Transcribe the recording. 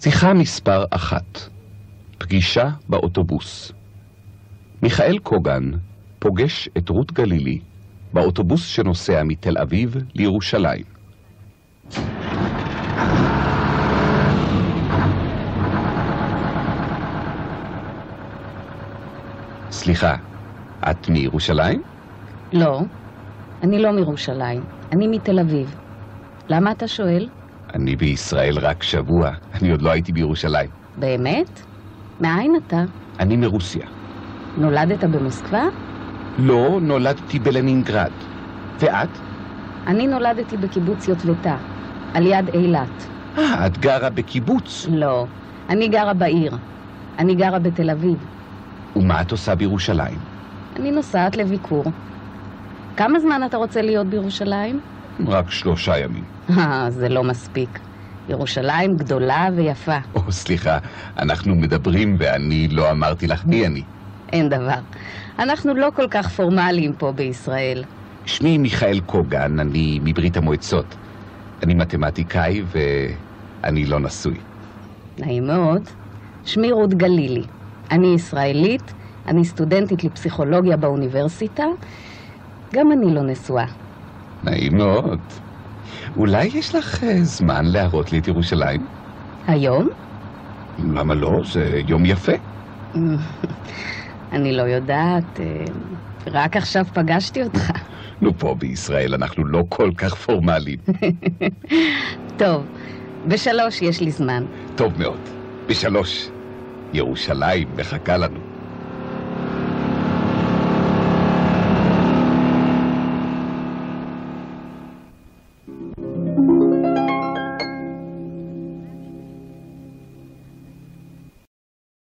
שיחה מספר אחת פגישה באוטובוס מיכאל קוגן פוגש את רות גלילי באוטובוס שנוסע מתל אביב לירושלים. סליחה, את מירושלים? לא, אני לא מירושלים, אני מתל אביב. למה אתה שואל? אני בישראל רק שבוע, אני עוד לא הייתי בירושלים. באמת? מאין אתה? אני מרוסיה. נולדת במוסקבה? לא, נולדתי בלנינגרד. ואת? אני נולדתי בקיבוץ יוטבתה, על יד אילת. אה, את גרה בקיבוץ. לא, אני גרה בעיר. אני גרה בתל אביב. ומה את עושה בירושלים? אני נוסעת לביקור. כמה זמן אתה רוצה להיות בירושלים? רק שלושה ימים. אה, זה לא מספיק. ירושלים גדולה ויפה. או, סליחה, אנחנו מדברים ואני לא אמרתי לך מי אני. אין דבר. אנחנו לא כל כך פורמליים פה בישראל. שמי מיכאל קוגן, אני מברית המועצות. אני מתמטיקאי ואני לא נשוי. נעים מאוד. שמי רות גלילי. אני ישראלית, אני סטודנטית לפסיכולוגיה באוניברסיטה. גם אני לא נשואה. נעים מאוד. אולי יש לך אה, זמן להראות לי את ירושלים? היום? למה לא? זה יום יפה. אני לא יודעת, אה, רק עכשיו פגשתי אותך. נו, פה בישראל אנחנו לא כל כך פורמליים. טוב, בשלוש יש לי זמן. טוב מאוד. בשלוש. ירושלים מחכה לנו.